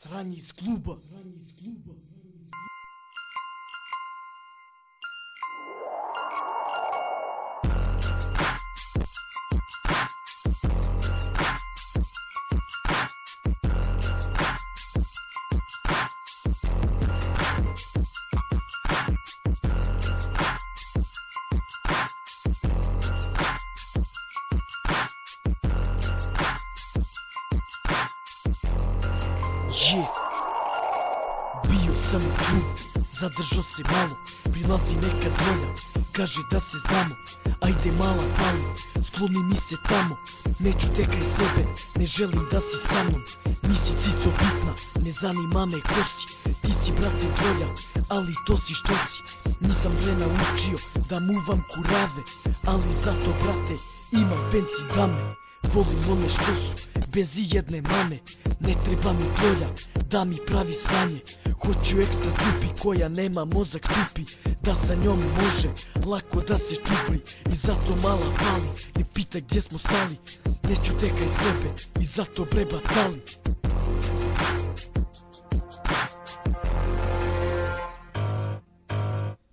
Срань из клуба. Срань из клуба. Je Bio sam u klub, zadržao se malo Prilazi neka dolja, kaže da se znamo Ajde mala palo, skloni mi se tamo Neću te kraj sebe, ne želim da si sa mnom Nisi cico bitna, ne zanima me ko si Ti si brate dolja, ali to si što si Nisam bre naučio da muvam kurave Ali zato brate, imam fancy dame Volim one što su bez i jedne mane Ne treba mi dolja da mi pravi stanje. Hoću ekstra cupi koja nema mozak tupi. Da sa njom može lako da se čupli I zato mala pali Ne pitaj gdje smo stali. Neću tekaj sebe i zato bre batali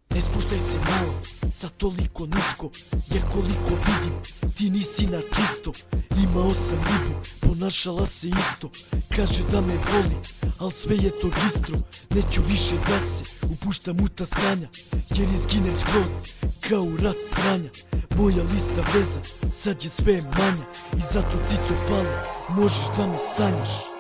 Ne spuštaj se malo, sa toliko nisko Jer koliko vidim, ti nisi na čisto. Imao sam ribu, ponašala se isto. Kaže da me voli, al sve je to gistro. Neću više da se upuštam u ta stanja Jer izginem skroz, kao rat sranja. Moja lista veza, sad je sve manja I zato cico palo, možeš da me sanjaš